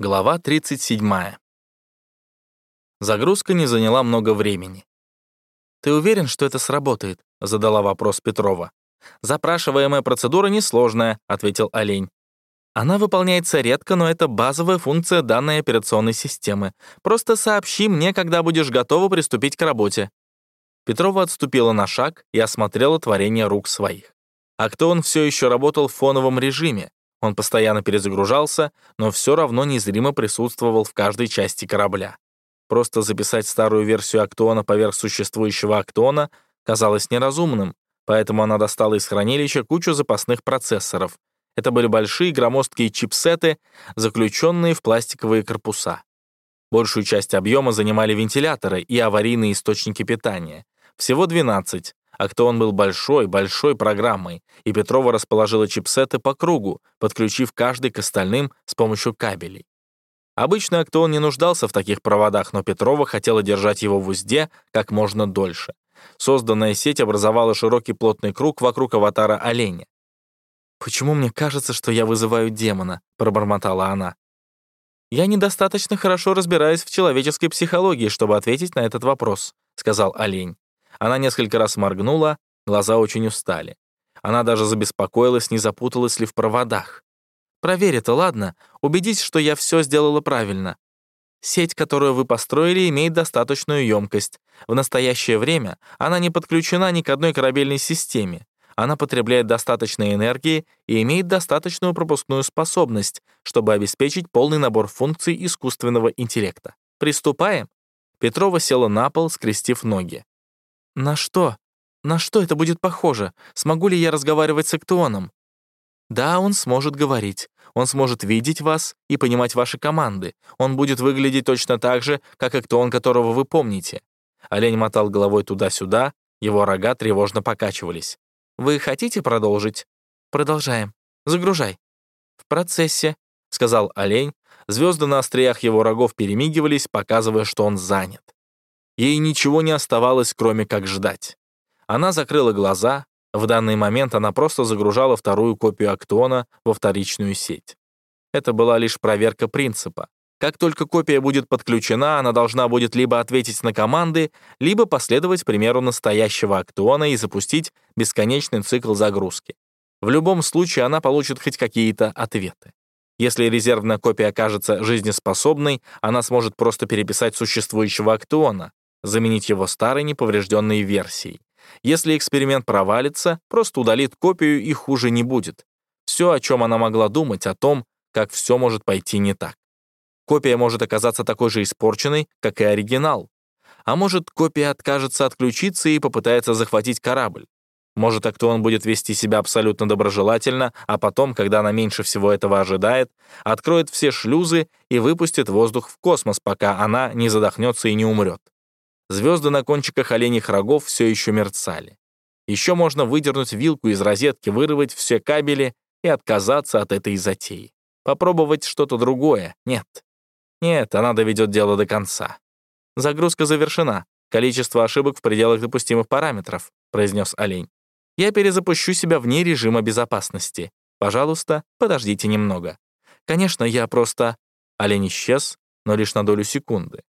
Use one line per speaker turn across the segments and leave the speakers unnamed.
Глава 37. Загрузка не заняла много времени. «Ты уверен, что это сработает?» — задала вопрос Петрова. «Запрашиваемая процедура несложная», — ответил Олень. «Она выполняется редко, но это базовая функция данной операционной системы. Просто сообщи мне, когда будешь готова приступить к работе». Петрова отступила на шаг и осмотрела творение рук своих. А кто он все еще работал в фоновом режиме, он постоянно перезагружался, но все равно незримо присутствовал в каждой части корабля. Просто записать старую версию Актона поверх существующего Актона казалось неразумным, поэтому она достала из хранилища кучу запасных процессоров. Это были большие громоздкие чипсеты, заключенные в пластиковые корпуса. Большую часть объема занимали вентиляторы и аварийные источники питания. Всего 12, а кто он был большой, большой программой, и Петрова расположила чипсеты по кругу, подключив каждый к остальным с помощью кабелей. Обычно Актон не нуждался в таких проводах, но Петрова хотела держать его в узде как можно дольше. Созданная сеть образовала широкий плотный круг вокруг аватара оленя. «Почему мне кажется, что я вызываю демона?» — пробормотала она. «Я недостаточно хорошо разбираюсь в человеческой психологии, чтобы ответить на этот вопрос», — сказал олень. Она несколько раз моргнула, глаза очень устали. Она даже забеспокоилась, не запуталась ли в проводах. «Проверь это, ладно? Убедись, что я все сделала правильно. Сеть, которую вы построили, имеет достаточную емкость. В настоящее время она не подключена ни к одной корабельной системе. Она потребляет достаточно энергии и имеет достаточную пропускную способность, чтобы обеспечить полный набор функций искусственного интеллекта. Приступаем?» Петрова села на пол, скрестив ноги. «На что? На что это будет похоже? Смогу ли я разговаривать с Актуоном?» «Да, он сможет говорить. Он сможет видеть вас и понимать ваши команды. Он будет выглядеть точно так же, как Актуон, которого вы помните». Олень мотал головой туда-сюда, его рога тревожно покачивались. «Вы хотите продолжить?» «Продолжаем. Загружай». «В процессе», — сказал олень. Звезды на остриях его рогов перемигивались, показывая, что он занят. Ей ничего не оставалось, кроме как ждать. Она закрыла глаза. В данный момент она просто загружала вторую копию Актона во вторичную сеть. Это была лишь проверка принципа. Как только копия будет подключена, она должна будет либо ответить на команды, либо последовать примеру настоящего Актона и запустить бесконечный цикл загрузки. В любом случае она получит хоть какие-то ответы. Если резервная копия окажется жизнеспособной, она сможет просто переписать существующего Актуона, заменить его старой неповрежденной версией. Если эксперимент провалится, просто удалит копию и хуже не будет. Все, о чем она могла думать, о том, как все может пойти не так. Копия может оказаться такой же испорченной, как и оригинал. А может, копия откажется отключиться и попытается захватить корабль. Может, Актуон будет вести себя абсолютно доброжелательно, а потом, когда она меньше всего этого ожидает, откроет все шлюзы и выпустит воздух в космос, пока она не задохнется и не умрет. Звезды на кончиках оленьих рогов все еще мерцали. Еще можно выдернуть вилку из розетки, вырвать все кабели и отказаться от этой затеи. Попробовать что-то другое? Нет. Нет, она доведет дело до конца. Загрузка завершена. Количество ошибок в пределах допустимых параметров, произнес олень. Я перезапущу себя вне режима безопасности. Пожалуйста, подождите немного. Конечно, я просто... Олень исчез, но лишь на долю секунды.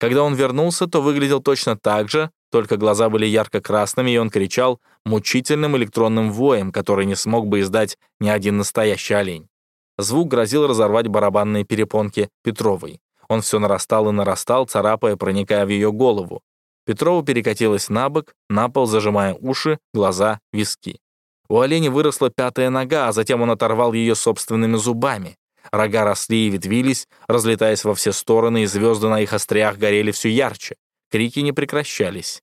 Когда он вернулся, то выглядел точно так же, только глаза были ярко-красными, и он кричал мучительным электронным воем, который не смог бы издать ни один настоящий олень. Звук грозил разорвать барабанные перепонки Петровой. Он все нарастал и нарастал, царапая, проникая в ее голову. Петрова перекатилась на бок, на пол, зажимая уши, глаза, виски. У оленя выросла пятая нога, а затем он оторвал ее собственными зубами. Рога росли и ветвились, разлетаясь во все стороны, и звезды на их остриях горели все ярче. Крики не прекращались.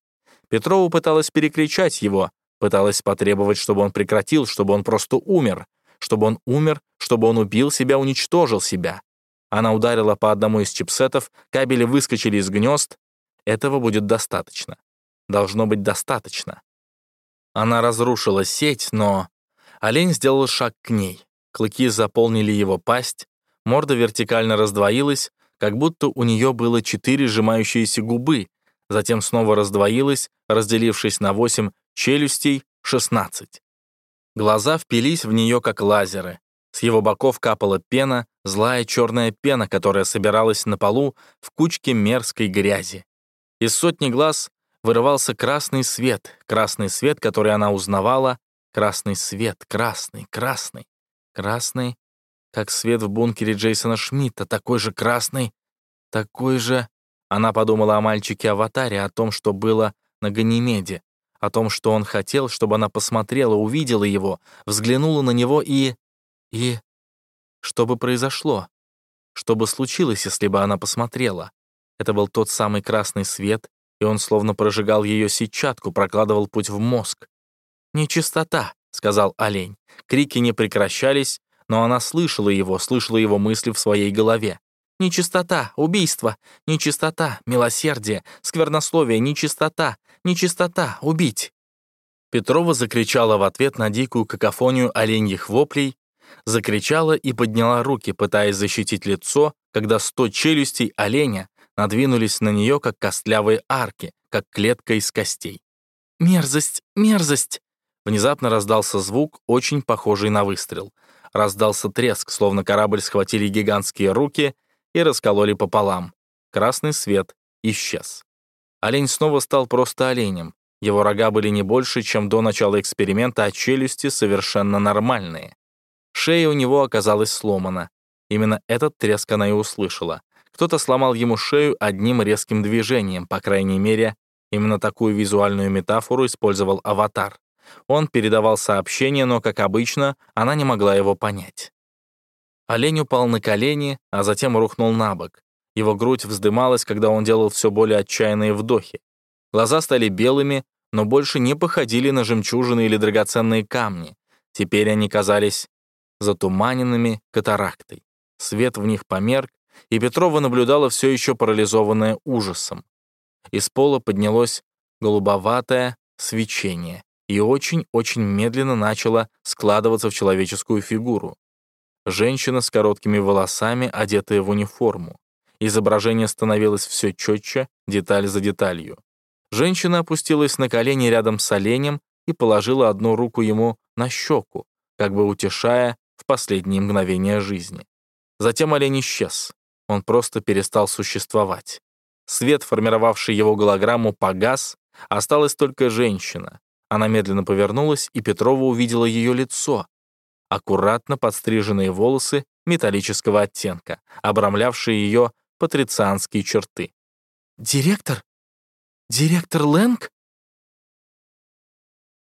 Петрова пыталась перекричать его, пыталась потребовать, чтобы он прекратил, чтобы он просто умер, чтобы он умер, чтобы он убил себя, уничтожил себя. Она ударила по одному из чипсетов, кабели выскочили из гнезд. Этого будет достаточно. Должно быть достаточно. Она разрушила сеть, но... Олень сделал шаг к ней. Клыки заполнили его пасть, морда вертикально раздвоилась, как будто у нее было четыре сжимающиеся губы, затем снова раздвоилась, разделившись на восемь челюстей, шестнадцать. Глаза впились в нее, как лазеры. С его боков капала пена, Злая черная пена, которая собиралась на полу в кучке мерзкой грязи. Из сотни глаз вырывался красный свет, красный свет, который она узнавала, красный свет, красный, красный, красный, как свет в бункере Джейсона Шмидта, такой же красный, такой же... Она подумала о мальчике-аватаре, о том, что было на Ганимеде, о том, что он хотел, чтобы она посмотрела, увидела его, взглянула на него и... и... Что бы произошло? Что бы случилось, если бы она посмотрела? Это был тот самый красный свет, и он словно прожигал ее сетчатку, прокладывал путь в мозг. «Нечистота», — сказал олень. Крики не прекращались, но она слышала его, слышала его мысли в своей голове. Нечистота, убийство, нечистота, милосердие, сквернословие, нечистота, нечистота, убить. Петрова закричала в ответ на дикую какофонию оленьих воплей, закричала и подняла руки, пытаясь защитить лицо, когда сто челюстей оленя надвинулись на нее, как костлявые арки, как клетка из костей. «Мерзость! Мерзость!» Внезапно раздался звук, очень похожий на выстрел. Раздался треск, словно корабль схватили гигантские руки и раскололи пополам. Красный свет исчез. Олень снова стал просто оленем. Его рога были не больше, чем до начала эксперимента, а челюсти совершенно нормальные. Шея у него оказалась сломана. Именно этот треск она и услышала. Кто-то сломал ему шею одним резким движением, по крайней мере, именно такую визуальную метафору использовал аватар. Он передавал сообщение, но, как обычно, она не могла его понять. Олень упал на колени, а затем рухнул на бок. Его грудь вздымалась, когда он делал все более отчаянные вдохи. Глаза стали белыми, но больше не походили на жемчужины или драгоценные камни. Теперь они казались затуманенными катарактой. Свет в них померк, и Петрова наблюдала все еще парализованная ужасом. Из пола поднялось голубоватое свечение и очень-очень медленно начало складываться в человеческую фигуру. Женщина с короткими волосами, одетая в униформу. Изображение становилось все четче, деталь за деталью. Женщина опустилась на колени рядом с оленем и положила одну руку ему на щеку, как бы утешая в последние мгновения жизни. Затем олень исчез. Он просто перестал существовать. Свет, формировавший его голограмму, погас, осталась только женщина. Она медленно повернулась, и Петрова увидела ее лицо. Аккуратно подстриженные волосы металлического оттенка, обрамлявшие ее патрицианские черты. «Директор? Директор Лэнг?»